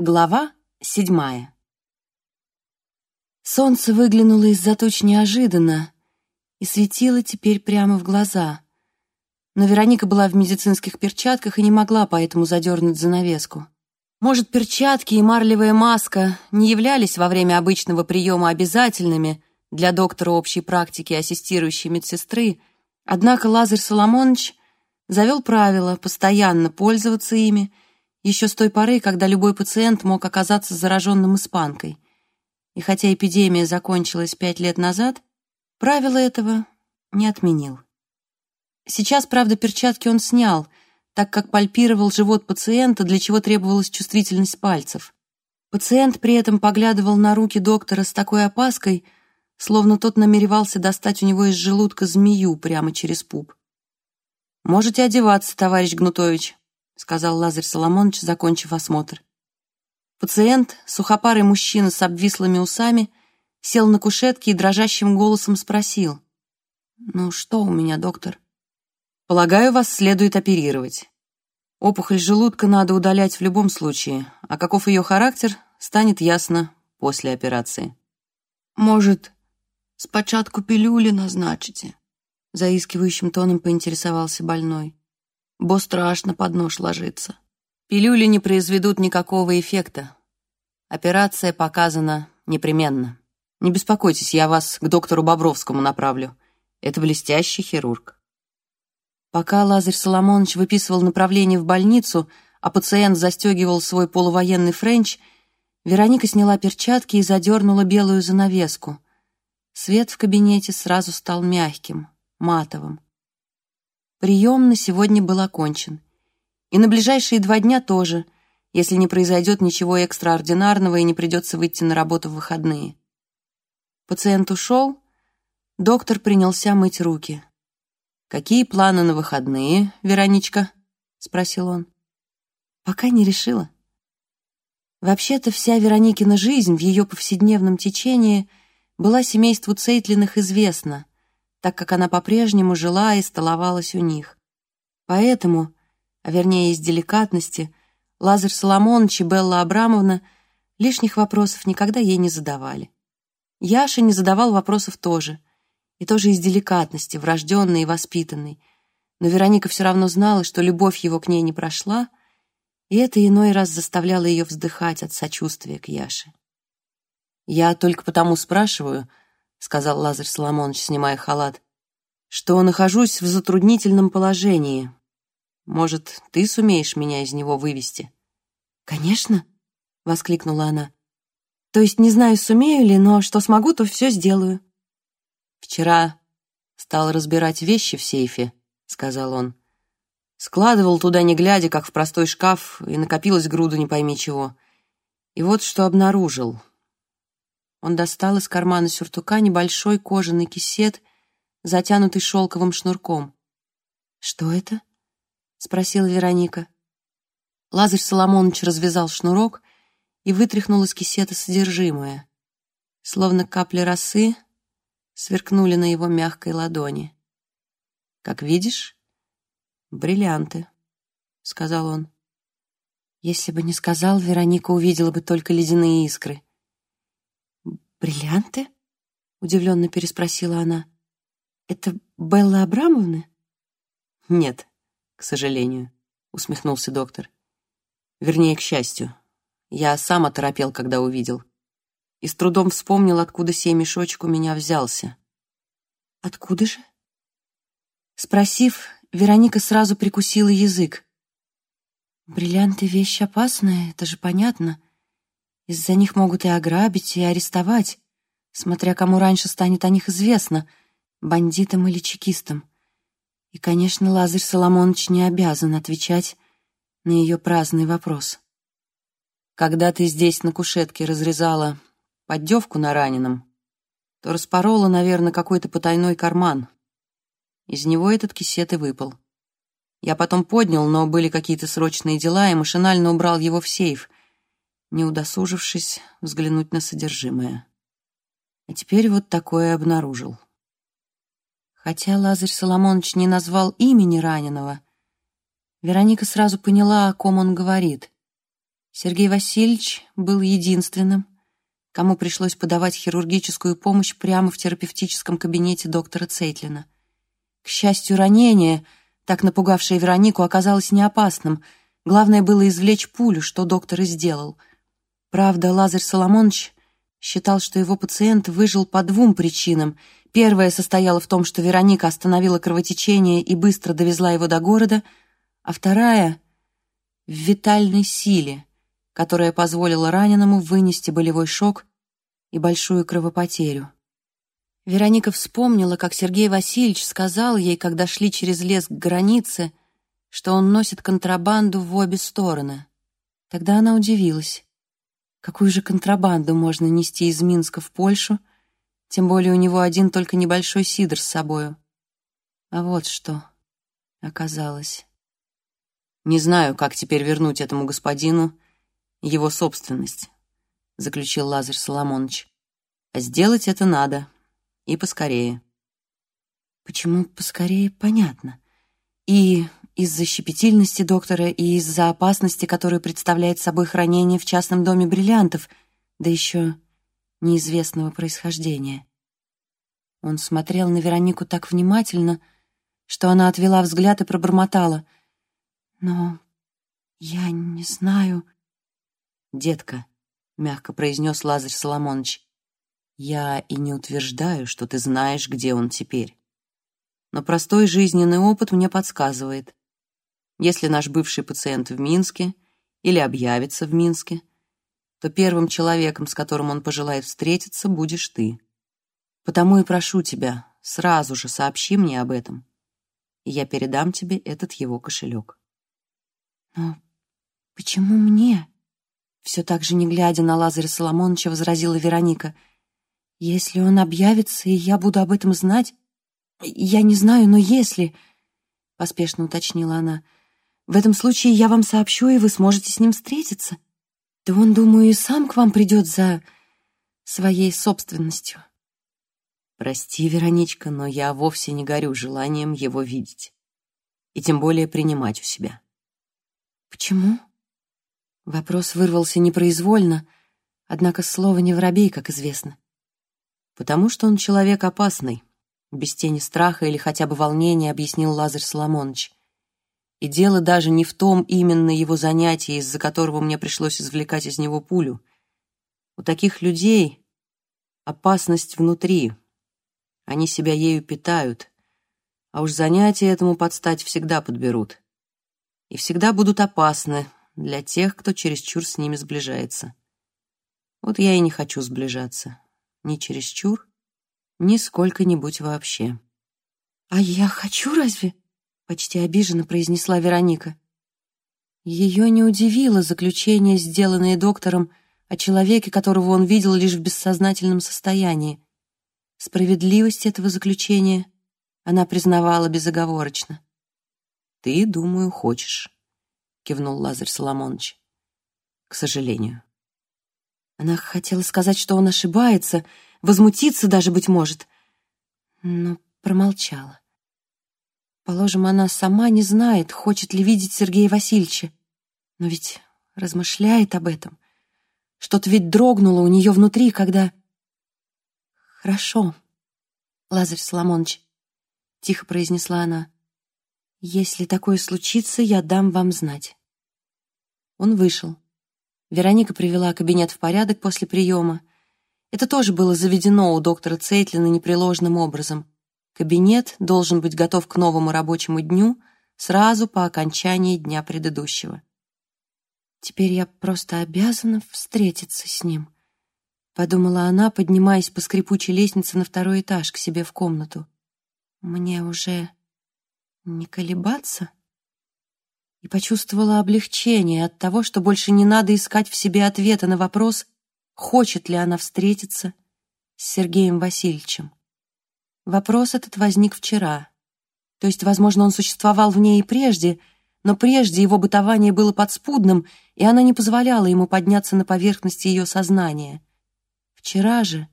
Глава седьмая. Солнце выглянуло из-за туч неожиданно и светило теперь прямо в глаза. Но Вероника была в медицинских перчатках и не могла поэтому задернуть занавеску. Может, перчатки и марлевая маска не являлись во время обычного приема обязательными для доктора общей практики ассистирующей медсестры, однако Лазарь Соломонович завел правило постоянно пользоваться ими еще с той поры, когда любой пациент мог оказаться зараженным испанкой. И хотя эпидемия закончилась пять лет назад, правило этого не отменил. Сейчас, правда, перчатки он снял, так как пальпировал живот пациента, для чего требовалась чувствительность пальцев. Пациент при этом поглядывал на руки доктора с такой опаской, словно тот намеревался достать у него из желудка змею прямо через пуп. «Можете одеваться, товарищ Гнутович», сказал Лазарь Соломонович, закончив осмотр. Пациент, сухопарый мужчина с обвислыми усами, сел на кушетке и дрожащим голосом спросил. «Ну что у меня, доктор?» «Полагаю, вас следует оперировать. Опухоль желудка надо удалять в любом случае, а каков ее характер, станет ясно после операции». «Может, спочатку пилюли назначите?» Заискивающим тоном поинтересовался больной бо страшно под нож ложиться. Пилюли не произведут никакого эффекта. Операция показана непременно. Не беспокойтесь, я вас к доктору Бобровскому направлю. Это блестящий хирург. Пока Лазарь Соломонович выписывал направление в больницу, а пациент застегивал свой полувоенный френч, Вероника сняла перчатки и задернула белую занавеску. Свет в кабинете сразу стал мягким, матовым. Прием на сегодня был окончен. И на ближайшие два дня тоже, если не произойдет ничего экстраординарного и не придется выйти на работу в выходные. Пациент ушел, доктор принялся мыть руки. «Какие планы на выходные, Вероничка?» — спросил он. «Пока не решила». Вообще-то вся Вероникина жизнь в ее повседневном течении была семейству Цейтлиных известна, так как она по-прежнему жила и столовалась у них. Поэтому, а вернее из деликатности, Лазарь Соломонович и Белла Абрамовна лишних вопросов никогда ей не задавали. Яша не задавал вопросов тоже, и тоже из деликатности, врожденной и воспитанной. Но Вероника все равно знала, что любовь его к ней не прошла, и это иной раз заставляло ее вздыхать от сочувствия к Яше. «Я только потому спрашиваю», — сказал Лазарь Соломонович, снимая халат, «что нахожусь в затруднительном положении. Может, ты сумеешь меня из него вывести?» «Конечно», — воскликнула она. «То есть не знаю, сумею ли, но что смогу, то все сделаю». «Вчера стал разбирать вещи в сейфе», — сказал он. Складывал туда, не глядя, как в простой шкаф, и накопилась груда не пойми чего. И вот что обнаружил. Он достал из кармана сюртука небольшой кожаный кисет, затянутый шелковым шнурком. «Что это?» — спросила Вероника. Лазарь Соломонович развязал шнурок и вытряхнул из кисета содержимое. Словно капли росы сверкнули на его мягкой ладони. «Как видишь, бриллианты», — сказал он. Если бы не сказал, Вероника увидела бы только ледяные искры — «Бриллианты?» — удивленно переспросила она. «Это Белла Абрамовна?» «Нет, к сожалению», — усмехнулся доктор. «Вернее, к счастью. Я сам оторопел, когда увидел. И с трудом вспомнил, откуда сей мешочек у меня взялся». «Откуда же?» Спросив, Вероника сразу прикусила язык. «Бриллианты — вещь опасная, это же понятно. Из-за них могут и ограбить, и арестовать, смотря кому раньше станет о них известно, бандитам или чекистам. И, конечно, Лазарь Соломонович не обязан отвечать на ее праздный вопрос. «Когда ты здесь на кушетке разрезала поддевку на раненом, то распорола, наверное, какой-то потайной карман. Из него этот кисет и выпал. Я потом поднял, но были какие-то срочные дела, и машинально убрал его в сейф — не удосужившись взглянуть на содержимое. А теперь вот такое обнаружил. Хотя Лазарь Соломонович не назвал имени раненого, Вероника сразу поняла, о ком он говорит. Сергей Васильевич был единственным, кому пришлось подавать хирургическую помощь прямо в терапевтическом кабинете доктора Цейтлина. К счастью, ранение, так напугавшее Веронику, оказалось не опасным. Главное было извлечь пулю, что доктор и сделал. Правда, Лазарь Соломонович считал, что его пациент выжил по двум причинам. Первая состояла в том, что Вероника остановила кровотечение и быстро довезла его до города, а вторая — в витальной силе — которая позволила раненому вынести болевой шок и большую кровопотерю. Вероника вспомнила, как Сергей Васильевич сказал ей, когда шли через лес к границе, что он носит контрабанду в обе стороны. Тогда она удивилась. Какую же контрабанду можно нести из Минска в Польшу, тем более у него один только небольшой сидр с собою. А вот что оказалось. Не знаю, как теперь вернуть этому господину его собственность», — заключил Лазарь Соломонович. «А сделать это надо. И поскорее». «Почему поскорее, понятно. И из-за щепетильности доктора, и из-за опасности, которую представляет собой хранение в частном доме бриллиантов, да еще неизвестного происхождения». Он смотрел на Веронику так внимательно, что она отвела взгляд и пробормотала. «Но я не знаю...» «Детка», — мягко произнес Лазарь Соломонович, «я и не утверждаю, что ты знаешь, где он теперь. Но простой жизненный опыт мне подсказывает, если наш бывший пациент в Минске или объявится в Минске, то первым человеком, с которым он пожелает встретиться, будешь ты. Потому и прошу тебя, сразу же сообщи мне об этом, и я передам тебе этот его кошелек». «Но почему мне?» Все так же, не глядя на Лазаря Соломоновича, возразила Вероника. «Если он объявится, и я буду об этом знать...» «Я не знаю, но если...» — поспешно уточнила она. «В этом случае я вам сообщу, и вы сможете с ним встретиться. Да он, думаю, и сам к вам придет за своей собственностью». «Прости, Вероничка, но я вовсе не горю желанием его видеть. И тем более принимать у себя». «Почему?» Вопрос вырвался непроизвольно, однако слово не воробей, как известно. «Потому что он человек опасный», — без тени страха или хотя бы волнения объяснил Лазарь Соломонович. «И дело даже не в том именно его занятии, из-за которого мне пришлось извлекать из него пулю. У таких людей опасность внутри. Они себя ею питают, а уж занятия этому подстать всегда подберут. И всегда будут опасны, для тех, кто чересчур с ними сближается. Вот я и не хочу сближаться. Ни чересчур, ни сколько-нибудь вообще. «А я хочу разве?» — почти обиженно произнесла Вероника. Ее не удивило заключение, сделанное доктором о человеке, которого он видел лишь в бессознательном состоянии. Справедливость этого заключения она признавала безоговорочно. «Ты, думаю, хочешь» кивнул Лазарь Соломонович. К сожалению. Она хотела сказать, что он ошибается, возмутиться даже, быть может, но промолчала. Положим, она сама не знает, хочет ли видеть Сергея Васильевича, но ведь размышляет об этом. Что-то ведь дрогнуло у нее внутри, когда... «Хорошо, Лазарь Соломонович», — тихо произнесла она. «Если такое случится, я дам вам знать». Он вышел. Вероника привела кабинет в порядок после приема. Это тоже было заведено у доктора Цейтлина непреложным образом. Кабинет должен быть готов к новому рабочему дню сразу по окончании дня предыдущего. «Теперь я просто обязана встретиться с ним», — подумала она, поднимаясь по скрипучей лестнице на второй этаж к себе в комнату. «Мне уже не колебаться?» и почувствовала облегчение от того, что больше не надо искать в себе ответа на вопрос, хочет ли она встретиться с Сергеем Васильевичем. Вопрос этот возник вчера. То есть, возможно, он существовал в ней и прежде, но прежде его бытование было подспудным, и она не позволяла ему подняться на поверхность ее сознания. Вчера же,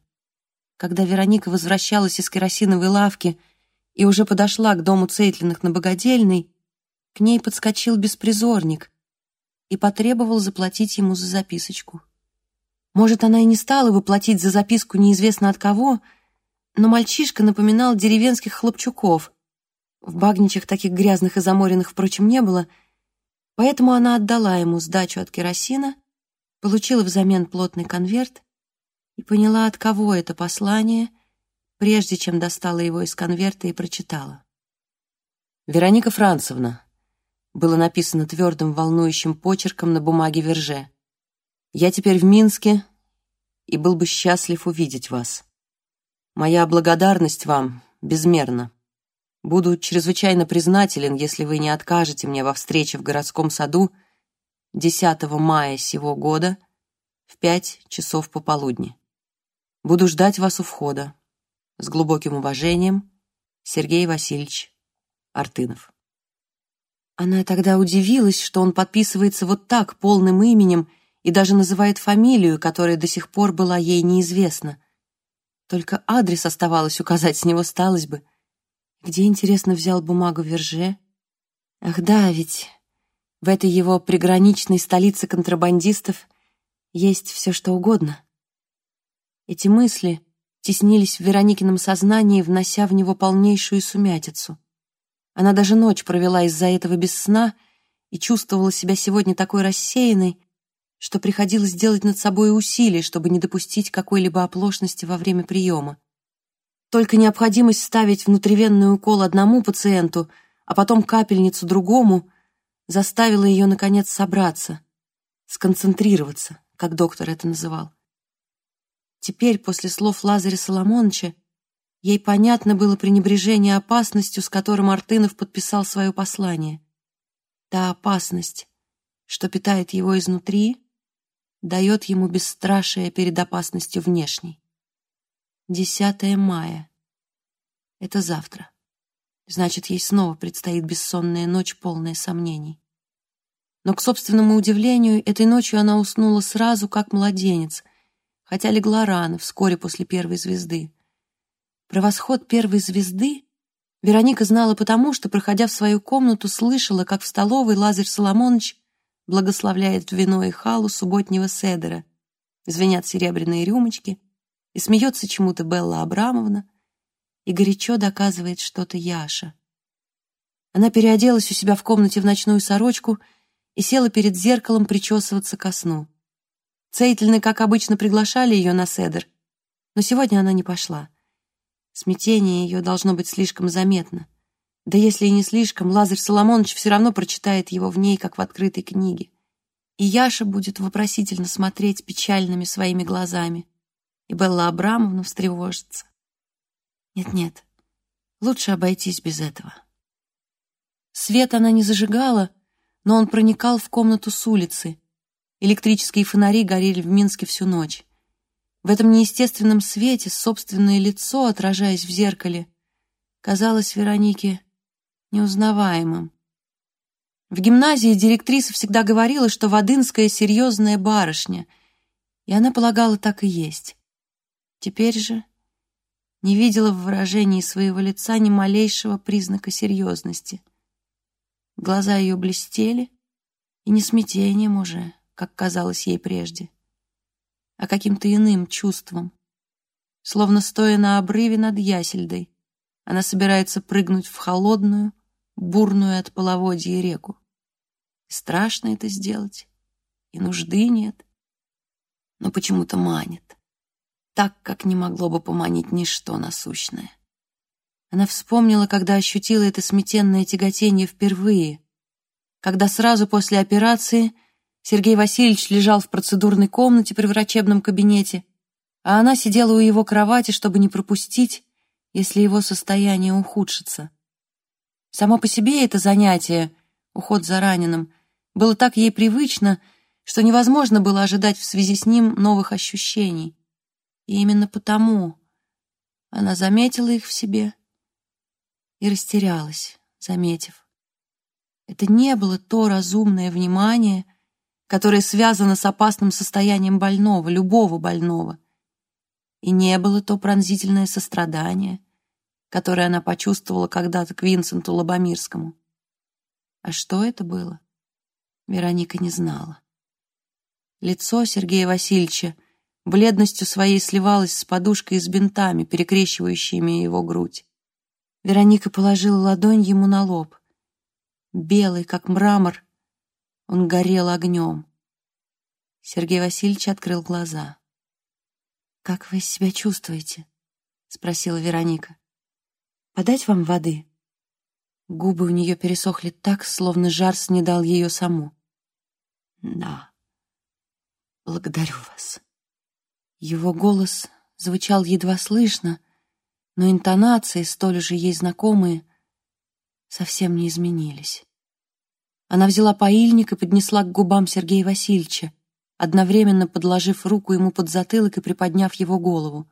когда Вероника возвращалась из керосиновой лавки и уже подошла к дому Цейтлиных на Богодельной, к ней подскочил беспризорник и потребовал заплатить ему за записочку. Может, она и не стала бы платить за записку неизвестно от кого, но мальчишка напоминал деревенских хлопчуков. В багничах таких грязных и заморенных, впрочем, не было, поэтому она отдала ему сдачу от керосина, получила взамен плотный конверт и поняла, от кого это послание, прежде чем достала его из конверта и прочитала. «Вероника Францевна», было написано твердым волнующим почерком на бумаге Верже. «Я теперь в Минске и был бы счастлив увидеть вас. Моя благодарность вам безмерна. Буду чрезвычайно признателен, если вы не откажете мне во встрече в городском саду 10 мая сего года в 5 часов пополудни. Буду ждать вас у входа. С глубоким уважением, Сергей Васильевич Артынов. Она тогда удивилась, что он подписывается вот так, полным именем, и даже называет фамилию, которая до сих пор была ей неизвестна. Только адрес оставалось указать, с него сталось бы. Где, интересно, взял бумагу Верже? Ах да, ведь в этой его приграничной столице контрабандистов есть все, что угодно. Эти мысли теснились в Вероникином сознании, внося в него полнейшую сумятицу. Она даже ночь провела из-за этого без сна и чувствовала себя сегодня такой рассеянной, что приходилось делать над собой усилия, чтобы не допустить какой-либо оплошности во время приема. Только необходимость ставить внутривенный укол одному пациенту, а потом капельницу другому, заставила ее, наконец, собраться, сконцентрироваться, как доктор это называл. Теперь, после слов Лазаря Соломоновича, ей понятно было пренебрежение опасностью, с которым Артынов подписал свое послание. Та опасность, что питает его изнутри, дает ему бесстрашие перед опасностью внешней. 10 мая. Это завтра. Значит, ей снова предстоит бессонная ночь, полная сомнений. Но, к собственному удивлению, этой ночью она уснула сразу, как младенец — хотя легла рано, вскоре после первой звезды. Про восход первой звезды Вероника знала потому, что, проходя в свою комнату, слышала, как в столовой Лазарь Соломонович благословляет вино и халу субботнего седера. Звенят серебряные рюмочки, и смеется чему-то Белла Абрамовна, и горячо доказывает что-то Яша. Она переоделась у себя в комнате в ночную сорочку и села перед зеркалом причесываться ко сну. Цейтельны, как обычно, приглашали ее на седер, но сегодня она не пошла. Смятение ее должно быть слишком заметно. Да если и не слишком, Лазарь Соломонович все равно прочитает его в ней, как в открытой книге. И Яша будет вопросительно смотреть печальными своими глазами, и Белла Абрамовна встревожится. Нет-нет, лучше обойтись без этого. Свет она не зажигала, но он проникал в комнату с улицы, Электрические фонари горели в Минске всю ночь. В этом неестественном свете собственное лицо, отражаясь в зеркале, казалось Веронике неузнаваемым. В гимназии директриса всегда говорила, что Вадынская серьезная барышня, и она полагала, так и есть. Теперь же не видела в выражении своего лица ни малейшего признака серьезности. Глаза ее блестели, и не смятением уже, как казалось ей прежде, а каким-то иным чувством. Словно стоя на обрыве над Ясельдой, она собирается прыгнуть в холодную, бурную от половодья реку. Страшно это сделать, и нужды нет, но почему-то манит, так, как не могло бы поманить ничто насущное. Она вспомнила, когда ощутила это сметенное тяготение впервые, когда сразу после операции — Сергей Васильевич лежал в процедурной комнате при врачебном кабинете, а она сидела у его кровати, чтобы не пропустить, если его состояние ухудшится. Само по себе это занятие, уход за раненым, было так ей привычно, что невозможно было ожидать в связи с ним новых ощущений. И именно потому она заметила их в себе и растерялась, заметив. Это не было то разумное внимание, которое связано с опасным состоянием больного, любого больного. И не было то пронзительное сострадание, которое она почувствовала когда-то к Винсенту Лобомирскому. А что это было? Вероника не знала. Лицо Сергея Васильевича бледностью своей сливалось с подушкой и с бинтами, перекрещивающими его грудь. Вероника положила ладонь ему на лоб. Белый, как мрамор, он горел огнем. Сергей Васильевич открыл глаза. «Как вы себя чувствуете?» — спросила Вероника. «Подать вам воды?» Губы у нее пересохли так, словно жар снедал ее саму. «Да, благодарю вас». Его голос звучал едва слышно, но интонации, столь же ей знакомые, совсем не изменились. Она взяла паильник и поднесла к губам Сергея Васильевича, одновременно подложив руку ему под затылок и приподняв его голову.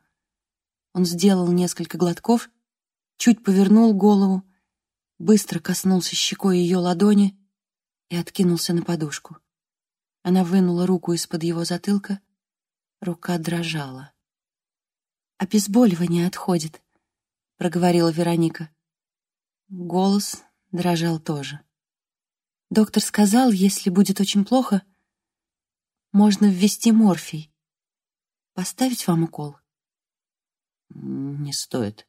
Он сделал несколько глотков, чуть повернул голову, быстро коснулся щекой ее ладони и откинулся на подушку. Она вынула руку из-под его затылка, рука дрожала. «Обезболивание отходит», — проговорила Вероника. Голос дрожал тоже. Доктор сказал, если будет очень плохо, можно ввести морфий. Поставить вам укол? Не стоит.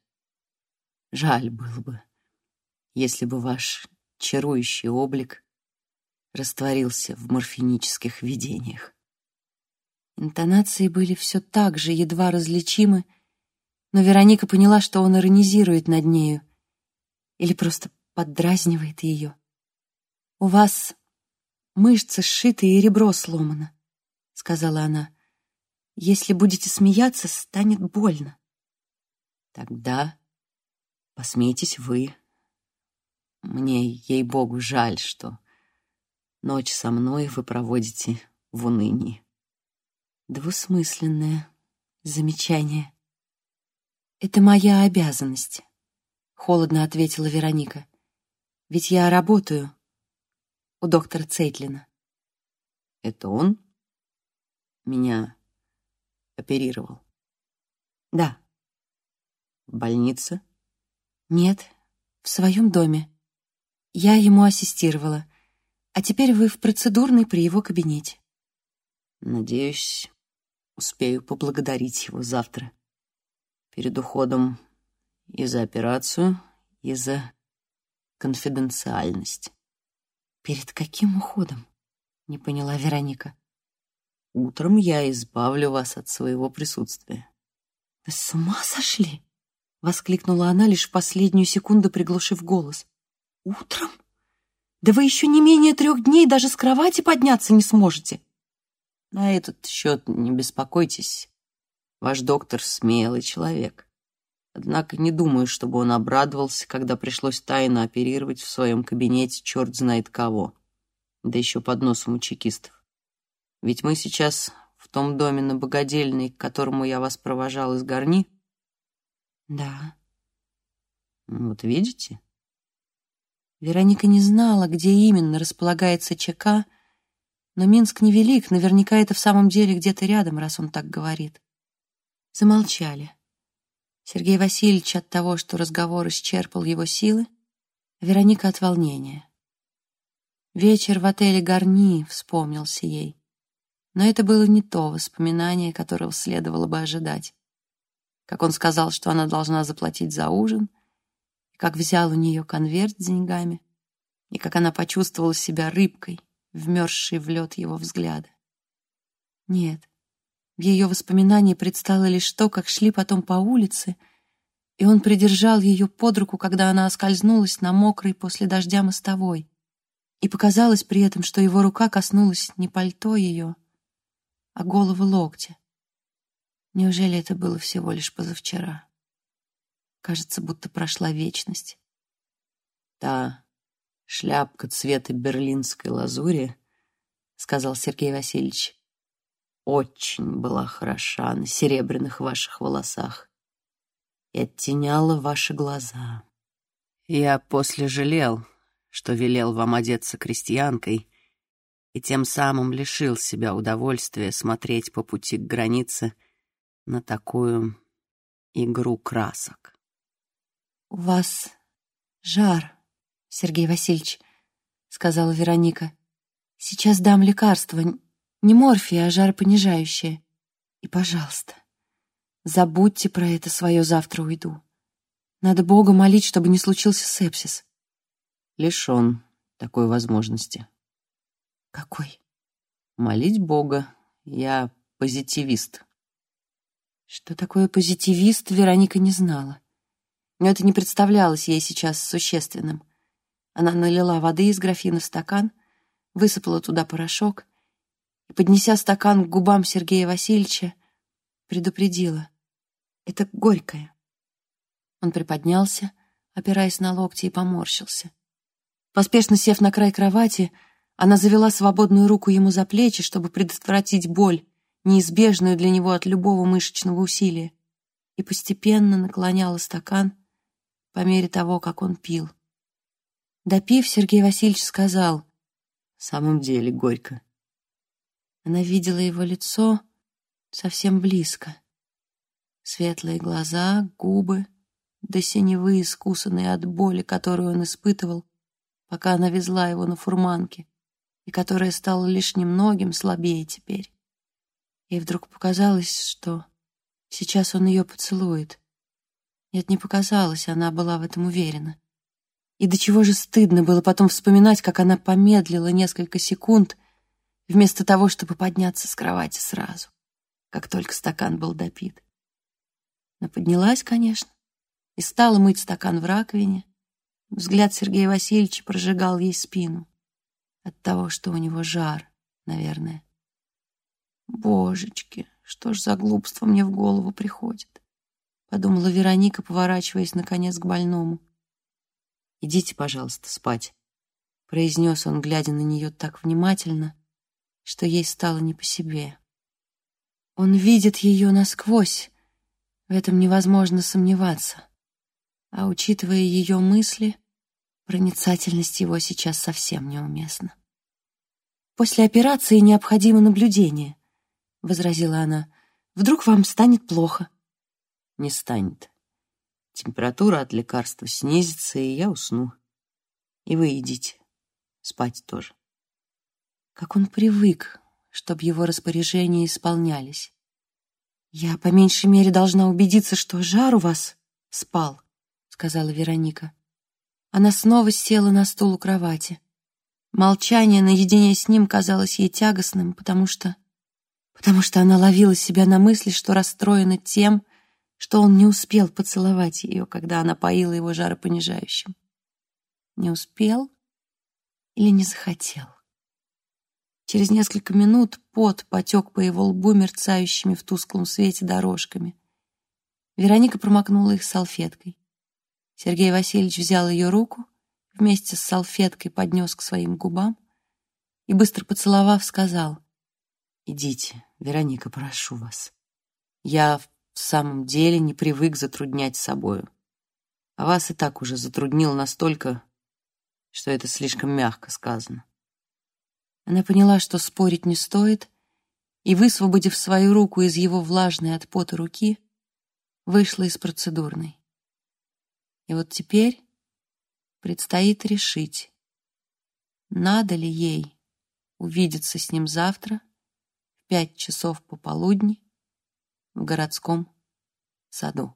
Жаль было бы, если бы ваш чарующий облик растворился в морфинических видениях. Интонации были все так же едва различимы, но Вероника поняла, что он иронизирует над нею или просто поддразнивает ее. «У вас мышцы сшиты и ребро сломано», — сказала она. «Если будете смеяться, станет больно». «Тогда посмейтесь вы. Мне, ей-богу, жаль, что ночь со мной вы проводите в унынии». Двусмысленное замечание. «Это моя обязанность», — холодно ответила Вероника. «Ведь я работаю у доктора Цейтлина. Это он меня оперировал? Да. В больнице? Нет, в своем доме. Я ему ассистировала. А теперь вы в процедурной при его кабинете. Надеюсь, успею поблагодарить его завтра. Перед уходом и за операцию, и за конфиденциальность. «Перед каким уходом?» — не поняла Вероника. «Утром я избавлю вас от своего присутствия». «Вы с ума сошли?» — воскликнула она, лишь в последнюю секунду приглушив голос. «Утром? Да вы еще не менее трех дней даже с кровати подняться не сможете!» «На этот счет не беспокойтесь. Ваш доктор смелый человек. Однако не думаю, чтобы он обрадовался, когда пришлось тайно оперировать в своем кабинете черт знает кого. Да еще под носом у чекистов. Ведь мы сейчас в том доме на Богодельной, к которому я вас провожал из Горни. Да. Вот видите? Вероника не знала, где именно располагается ЧК, но Минск невелик, наверняка это в самом деле где-то рядом, раз он так говорит. Замолчали. Сергей Васильевич от того, что разговор исчерпал его силы, а Вероника от волнения. Вечер в отеле «Гарни» вспомнился ей. Но это было не то воспоминание, которого следовало бы ожидать. Как он сказал, что она должна заплатить за ужин, и как взял у нее конверт с деньгами, и как она почувствовала себя рыбкой, вмерзшей в лед его взгляда. Нет, в ее воспоминании предстало лишь то, как шли потом по улице, и он придержал ее под руку, когда она оскользнулась на мокрой после дождя мостовой. И показалось при этом, что его рука коснулась не пальто ее, а головы локтя. Неужели это было всего лишь позавчера? Кажется, будто прошла вечность. Та шляпка цвета берлинской лазури, — сказал Сергей Васильевич, очень была хороша на серебряных ваших волосах и оттеняла ваши глаза. Я после жалел, что велел вам одеться крестьянкой и тем самым лишил себя удовольствия смотреть по пути к границе на такую игру красок. «У вас жар, Сергей Васильевич», — сказала Вероника. Сейчас дам лекарство, не морфия, а жаропонижающее. И, пожалуйста, забудьте про это свое «завтра уйду». Надо Бога молить, чтобы не случился сепсис. Лишен такой возможности. Какой? Молить Бога. Я позитивист. Что такое позитивист, Вероника не знала. Но это не представлялось ей сейчас существенным. Она налила воды из графина в стакан, высыпала туда порошок и, поднеся стакан к губам Сергея Васильевича, предупредила. «Это горькое». Он приподнялся, опираясь на локти, и поморщился. Поспешно сев на край кровати, она завела свободную руку ему за плечи, чтобы предотвратить боль, неизбежную для него от любого мышечного усилия, и постепенно наклоняла стакан по мере того, как он пил. Допив, Сергей Васильевич сказал, «В самом деле горько». Она видела его лицо совсем близко. Светлые глаза, губы, до синевы искусанные от боли, которую он испытывал, пока она везла его на фурманке, и которая стала лишь немногим слабее теперь. Ей вдруг показалось, что сейчас он ее поцелует. Нет, не показалось, она была в этом уверена. И до чего же стыдно было потом вспоминать, как она помедлила несколько секунд, вместо того, чтобы подняться с кровати сразу, как только стакан был допит. Но поднялась, конечно, и стала мыть стакан в раковине. Взгляд Сергея Васильевича прожигал ей спину. От того, что у него жар, наверное. «Божечки, что ж за глупство мне в голову приходит?» Подумала Вероника, поворачиваясь, наконец, к больному. «Идите, пожалуйста, спать», — произнес он, глядя на нее так внимательно, что ей стало не по себе. Он видит ее насквозь, в этом невозможно сомневаться. А учитывая ее мысли, проницательность его сейчас совсем неуместна. «После операции необходимо наблюдение», — возразила она. «Вдруг вам станет плохо?» «Не станет. Температура от лекарства снизится, и я усну. И вы идите. Спать тоже». Как он привык, чтобы его распоряжения исполнялись. «Я, по меньшей мере, должна убедиться, что жар у вас спал», — сказала Вероника. Она снова села на стул у кровати. Молчание наедине с ним казалось ей тягостным, потому что... потому что она ловила себя на мысли, что расстроена тем, что он не успел поцеловать ее, когда она поила его жаропонижающим. Не успел или не захотел? Через несколько минут пот потек по его лбу мерцающими в тусклом свете дорожками. Вероника промокнула их салфеткой. Сергей Васильевич взял ее руку вместе с салфеткой поднес к своим губам и, быстро поцеловав, сказал, «Идите, Вероника, прошу вас. Я в самом деле не привык затруднять собою. А вас и так уже затруднил настолько, что это слишком мягко сказано». Она поняла, что спорить не стоит, и, высвободив свою руку из его влажной от пота руки, вышла из процедурной. И вот теперь предстоит решить, надо ли ей увидеться с ним завтра пять часов пополудни в городском саду.